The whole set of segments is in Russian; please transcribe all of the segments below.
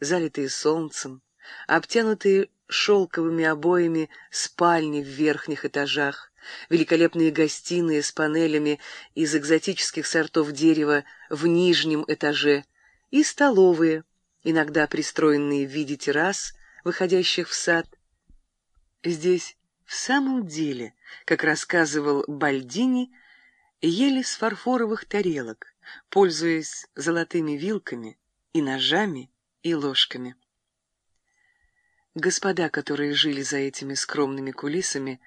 залитые солнцем, обтянутые шелковыми обоями спальни в верхних этажах, великолепные гостиные с панелями из экзотических сортов дерева в нижнем этаже и столовые, иногда пристроенные в виде террас, выходящих в сад. Здесь в самом деле, как рассказывал Бальдини, ели с фарфоровых тарелок, пользуясь золотыми вилками и ножами и ложками. Господа, которые жили за этими скромными кулисами,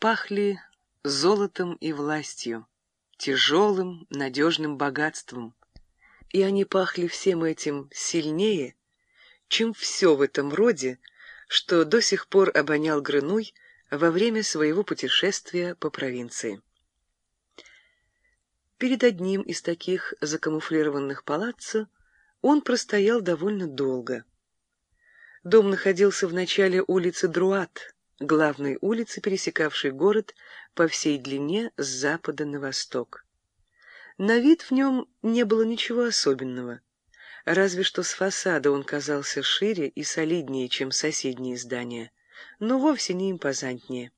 пахли золотом и властью, тяжелым, надежным богатством. И они пахли всем этим сильнее, чем все в этом роде, что до сих пор обонял Грынуй во время своего путешествия по провинции. Перед одним из таких закамуфлированных палаццо он простоял довольно долго — Дом находился в начале улицы Друат, главной улицы, пересекавшей город по всей длине с запада на восток. На вид в нем не было ничего особенного, разве что с фасада он казался шире и солиднее, чем соседние здания, но вовсе не импозантнее.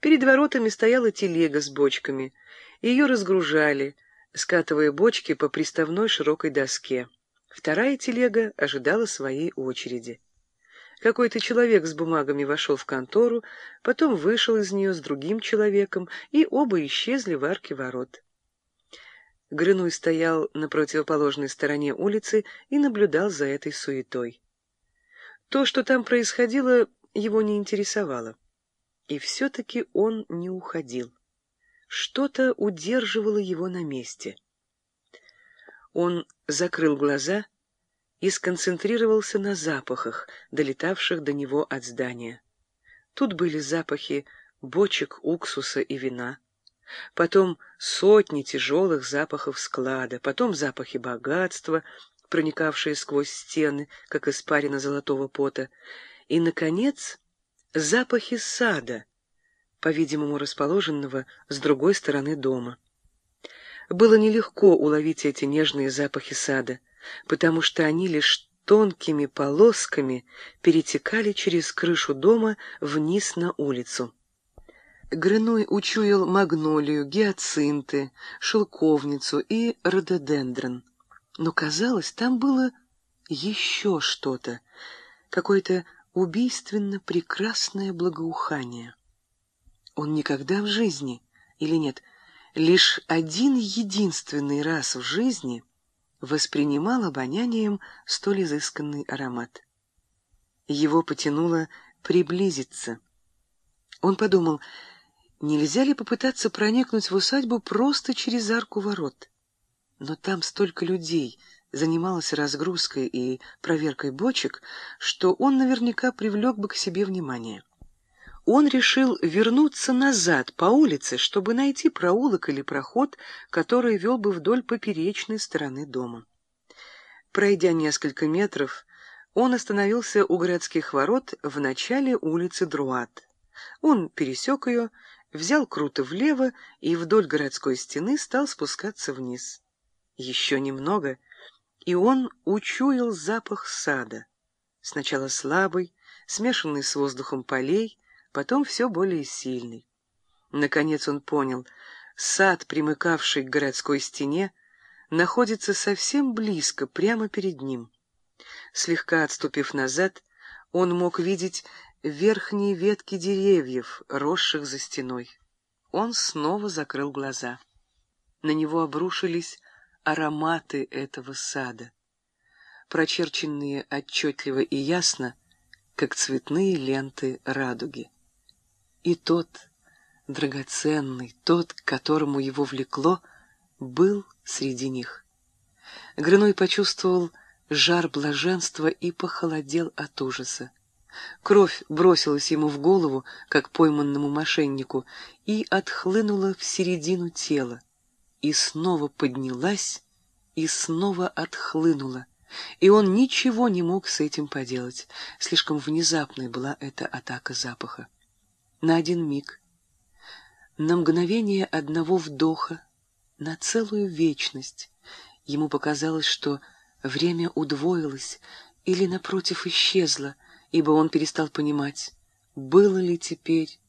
Перед воротами стояла телега с бочками, ее разгружали, скатывая бочки по приставной широкой доске. Вторая телега ожидала своей очереди. Какой-то человек с бумагами вошел в контору, потом вышел из нее с другим человеком, и оба исчезли в арке ворот. Грынуй стоял на противоположной стороне улицы и наблюдал за этой суетой. То, что там происходило, его не интересовало. И все-таки он не уходил. Что-то удерживало его на месте. Он закрыл глаза и сконцентрировался на запахах, долетавших до него от здания. Тут были запахи бочек уксуса и вина, потом сотни тяжелых запахов склада, потом запахи богатства, проникавшие сквозь стены, как испарина золотого пота, и, наконец, запахи сада, по-видимому, расположенного с другой стороны дома. Было нелегко уловить эти нежные запахи сада — потому что они лишь тонкими полосками перетекали через крышу дома вниз на улицу. Грыной учуял магнолию, гиацинты, шелковницу и рододендрон. Но, казалось, там было еще что-то, какое-то убийственно прекрасное благоухание. Он никогда в жизни, или нет, лишь один единственный раз в жизни — воспринимал обонянием столь изысканный аромат. Его потянуло приблизиться. Он подумал, нельзя ли попытаться проникнуть в усадьбу просто через арку ворот. Но там столько людей занималось разгрузкой и проверкой бочек, что он наверняка привлек бы к себе внимание он решил вернуться назад по улице, чтобы найти проулок или проход, который вел бы вдоль поперечной стороны дома. Пройдя несколько метров, он остановился у городских ворот в начале улицы Друат. Он пересек ее, взял круто влево и вдоль городской стены стал спускаться вниз. Еще немного, и он учуял запах сада. Сначала слабый, смешанный с воздухом полей, потом все более сильный. Наконец он понял, сад, примыкавший к городской стене, находится совсем близко, прямо перед ним. Слегка отступив назад, он мог видеть верхние ветки деревьев, росших за стеной. Он снова закрыл глаза. На него обрушились ароматы этого сада, прочерченные отчетливо и ясно, как цветные ленты радуги. И тот, драгоценный, тот, к которому его влекло, был среди них. Грыной почувствовал жар блаженства и похолодел от ужаса. Кровь бросилась ему в голову, как пойманному мошеннику, и отхлынула в середину тела, и снова поднялась, и снова отхлынула, и он ничего не мог с этим поделать. Слишком внезапной была эта атака запаха на один миг, на мгновение одного вдоха, на целую вечность. Ему показалось, что время удвоилось, или, напротив, исчезла, ибо он перестал понимать, было ли теперь